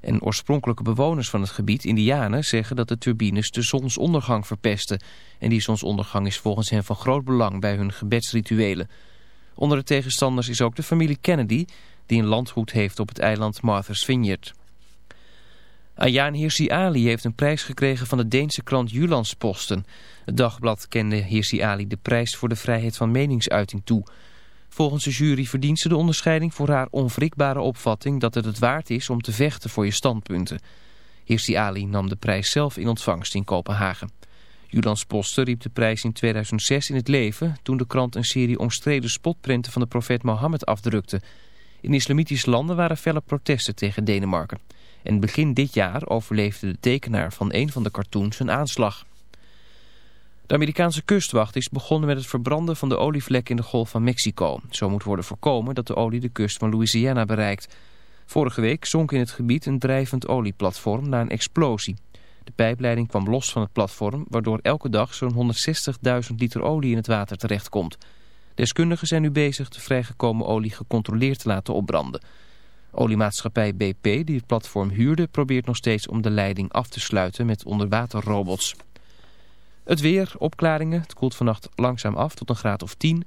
En oorspronkelijke bewoners van het gebied, indianen, zeggen dat de turbines de zonsondergang verpesten. En die zonsondergang is volgens hen van groot belang bij hun gebedsrituelen. Onder de tegenstanders is ook de familie Kennedy, die een landgoed heeft op het eiland Martha's Vineyard. Ayaan Hirsi Ali heeft een prijs gekregen van de Deense krant Jyllandsposten. Het dagblad kende Hirsi Ali de prijs voor de vrijheid van meningsuiting toe. Volgens de jury verdient ze de onderscheiding voor haar onwrikbare opvatting dat het het waard is om te vechten voor je standpunten. Hirsi Ali nam de prijs zelf in ontvangst in Kopenhagen. Jyllandsposten riep de prijs in 2006 in het leven toen de krant een serie omstreden spotprenten van de profeet Mohammed afdrukte. In islamitische landen waren felle protesten tegen Denemarken. En begin dit jaar overleefde de tekenaar van een van de cartoons een aanslag. De Amerikaanse kustwacht is begonnen met het verbranden van de olievlek in de Golf van Mexico. Zo moet worden voorkomen dat de olie de kust van Louisiana bereikt. Vorige week zonk in het gebied een drijvend olieplatform na een explosie. De pijpleiding kwam los van het platform, waardoor elke dag zo'n 160.000 liter olie in het water terechtkomt. Deskundigen zijn nu bezig de vrijgekomen olie gecontroleerd te laten opbranden. Oliemaatschappij BP, die het platform huurde, probeert nog steeds om de leiding af te sluiten met onderwaterrobots. Het weer, opklaringen, het koelt vannacht langzaam af tot een graad of 10.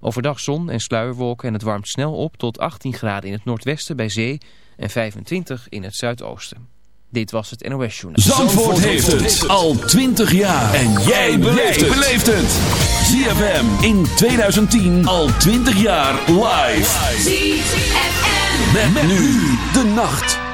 Overdag zon en sluierwolken en het warmt snel op tot 18 graden in het noordwesten bij zee en 25 in het zuidoosten. Dit was het NOS Journal. Zandvoort, heeft het al 20 jaar. En jij beleeft het. ZFM in 2010 al 20 jaar live. ZFM. Met, met nu de nacht.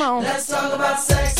on. Let's talk about sex.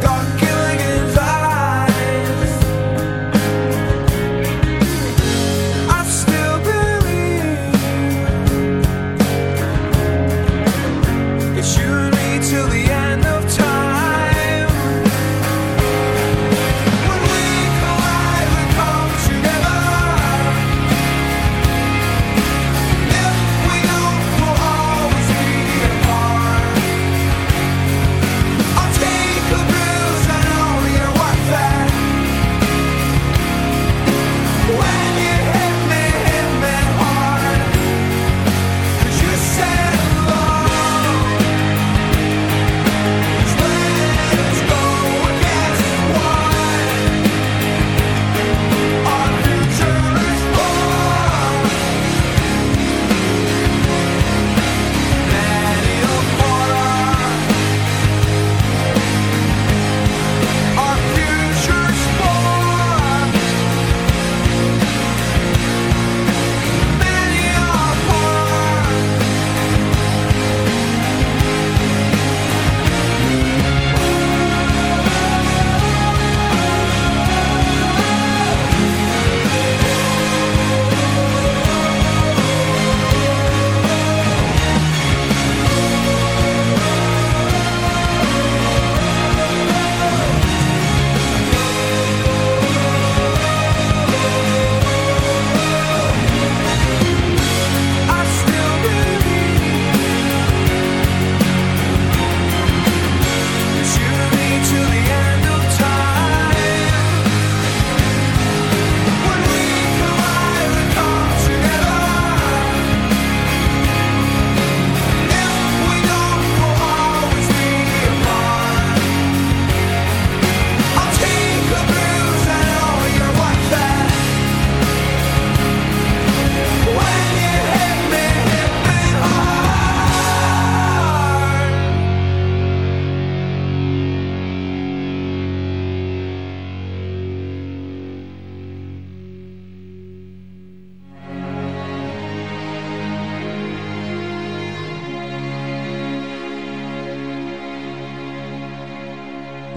got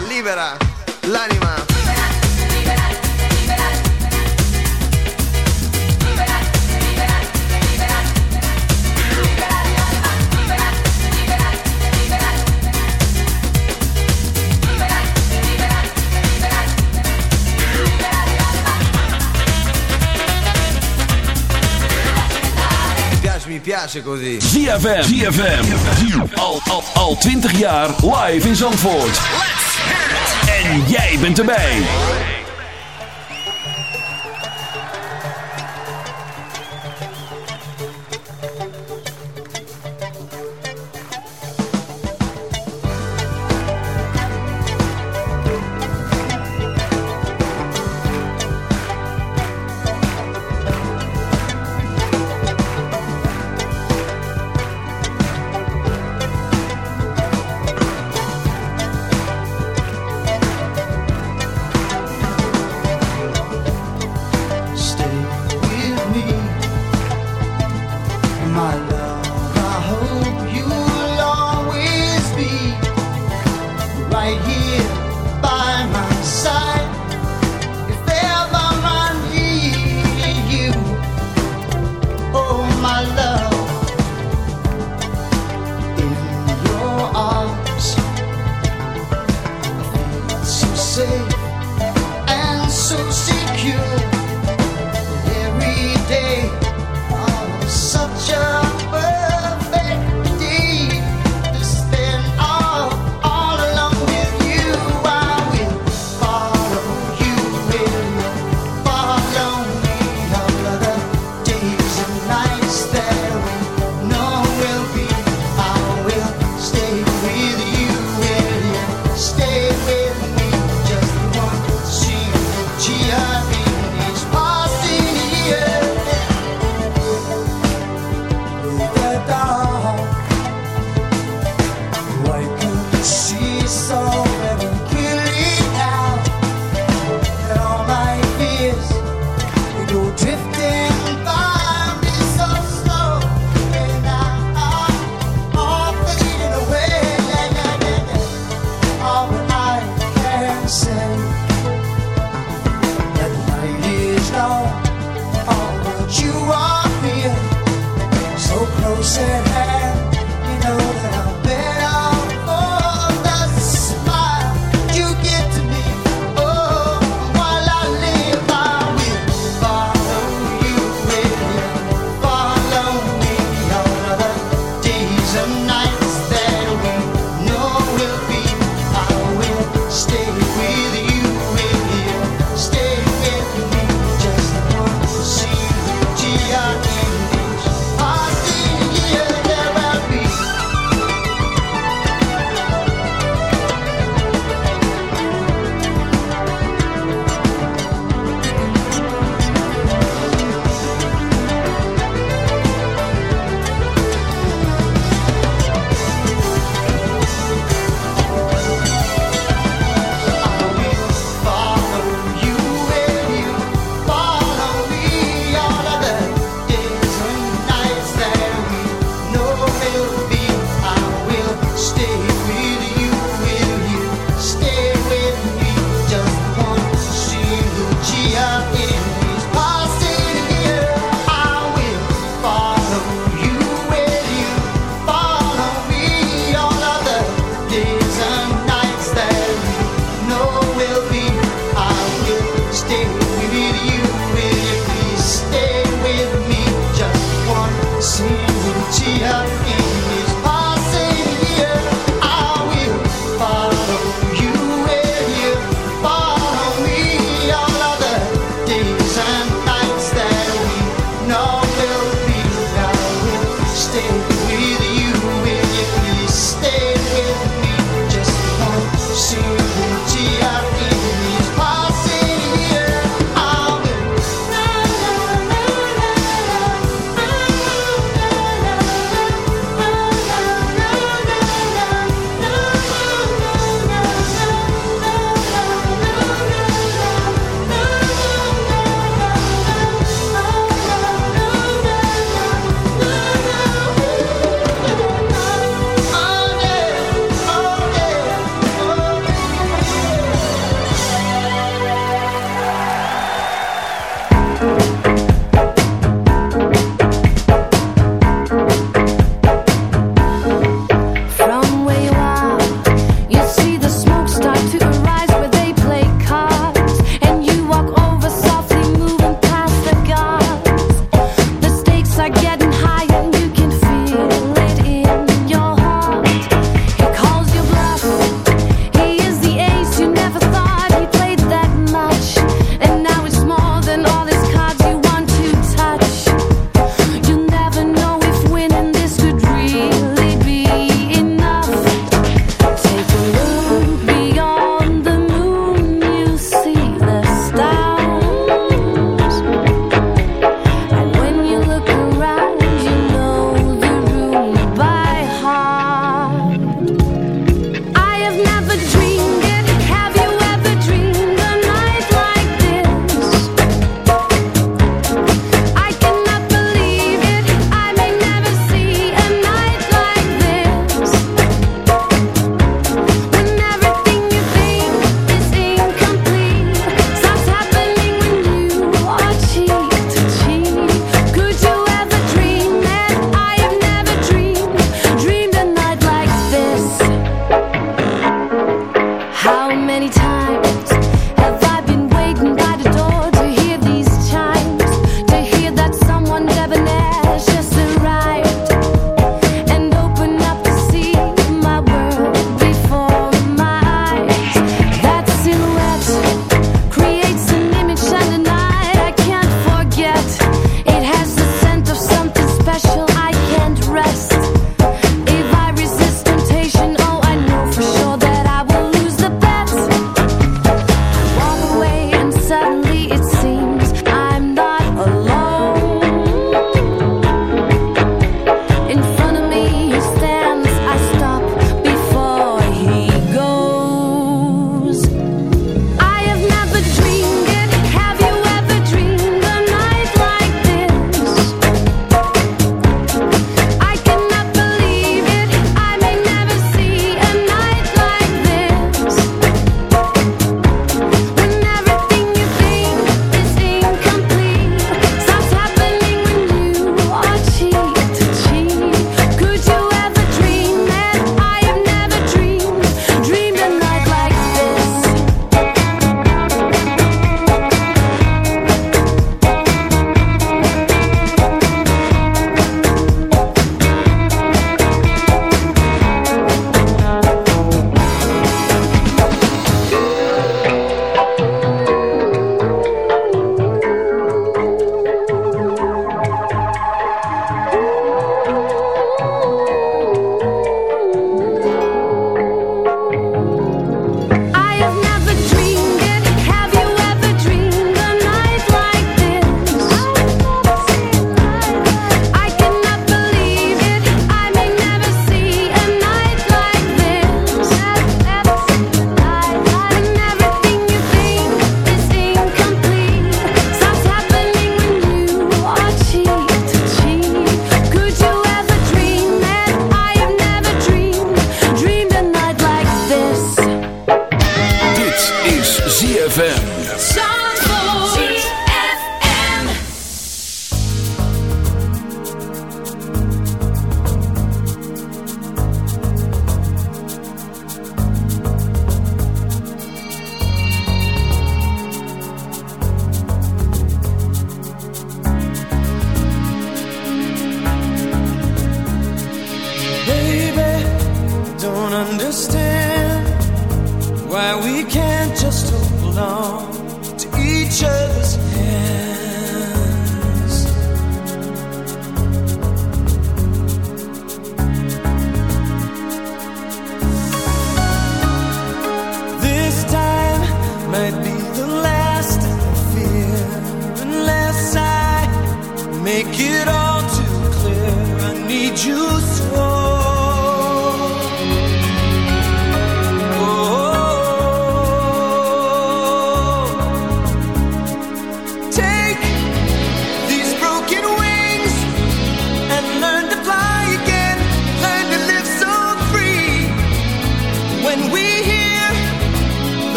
libera, l'anima. Libera, libera, libera. Libera, Al, al, al 20 jaar live in Zandvoort. Jij bent erbij.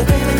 So baby,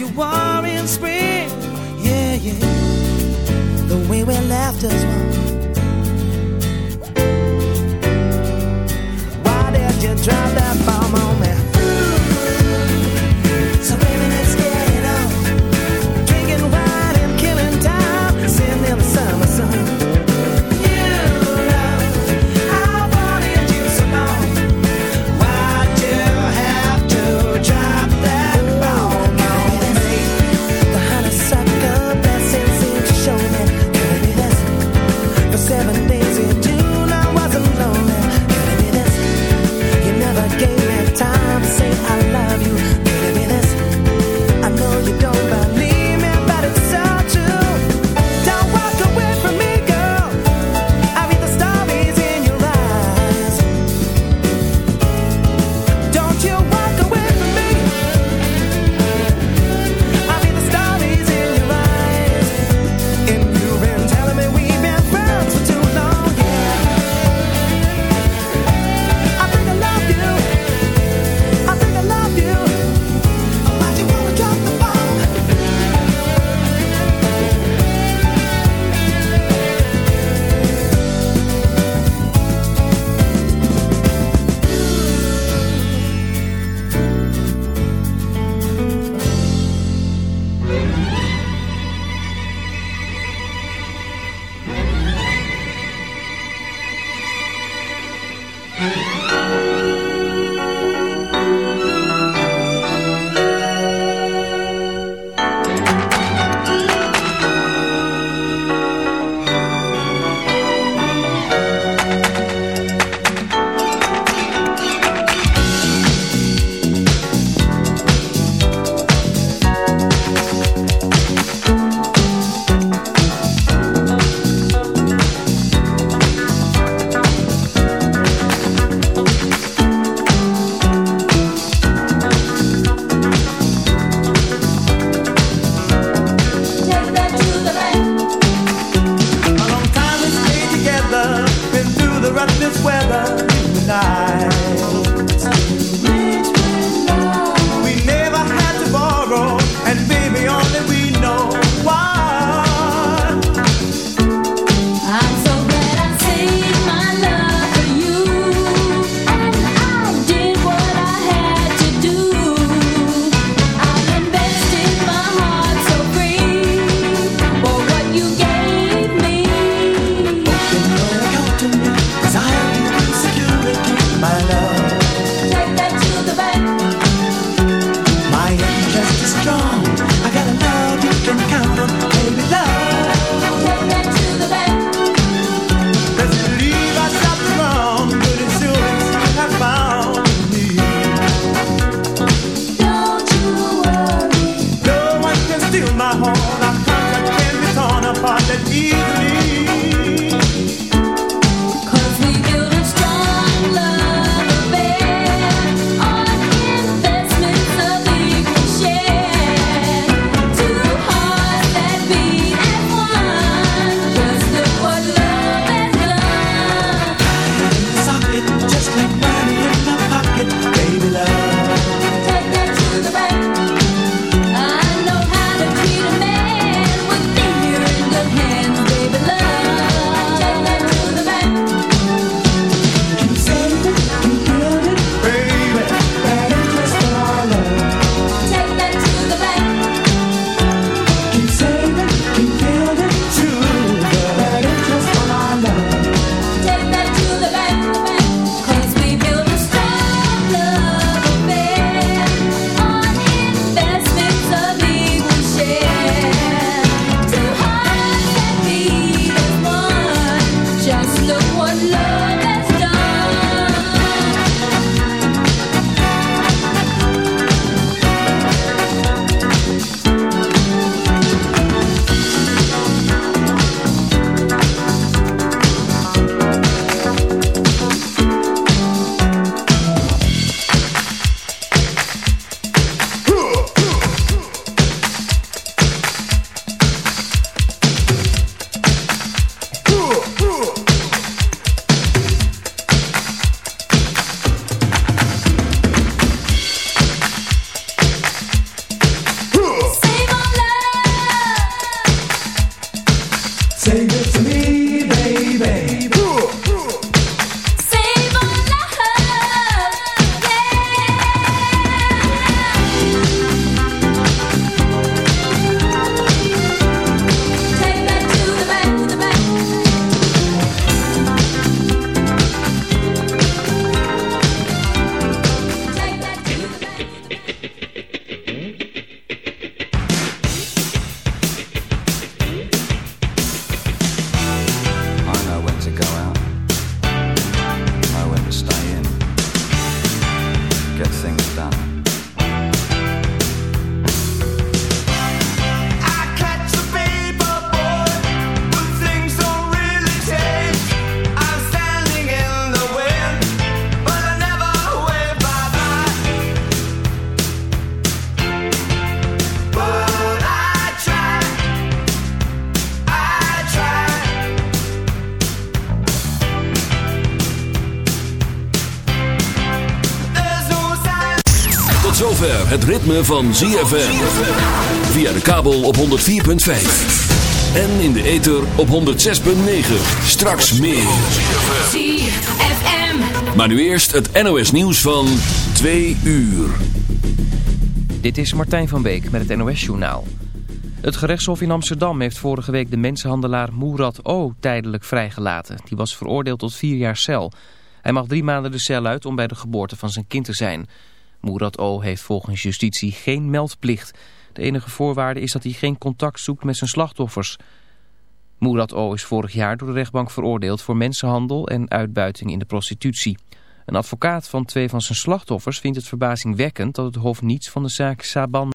you are. Ritme van ZFM. Via de kabel op 104.5. En in de ether op 106.9. Straks meer. ZFM. Maar nu eerst het NOS nieuws van 2 uur. Dit is Martijn van Beek met het NOS-journaal. Het gerechtshof in Amsterdam heeft vorige week de mensenhandelaar Moerad O. tijdelijk vrijgelaten. Die was veroordeeld tot vier jaar cel. Hij mag drie maanden de cel uit om bij de geboorte van zijn kind te zijn. Moerad O. heeft volgens justitie geen meldplicht. De enige voorwaarde is dat hij geen contact zoekt met zijn slachtoffers. Moerad O. is vorig jaar door de rechtbank veroordeeld voor mensenhandel en uitbuiting in de prostitutie. Een advocaat van twee van zijn slachtoffers vindt het verbazingwekkend dat het hof niets van de zaak Saban